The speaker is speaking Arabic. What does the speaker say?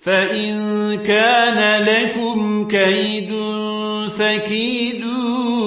فإن كان لكم كيد فكيدون